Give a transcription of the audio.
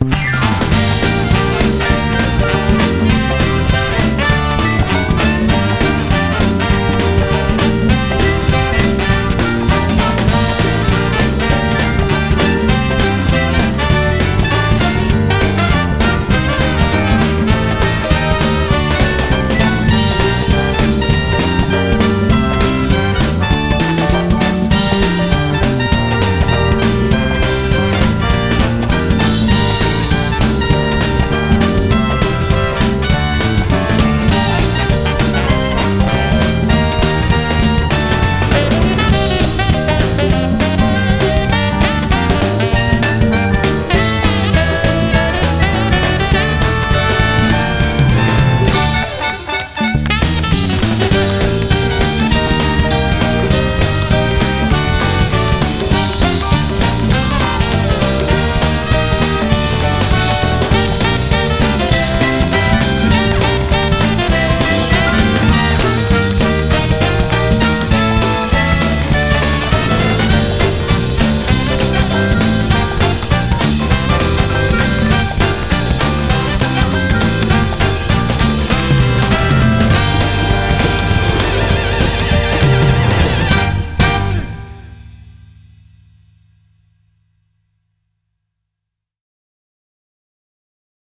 Bye.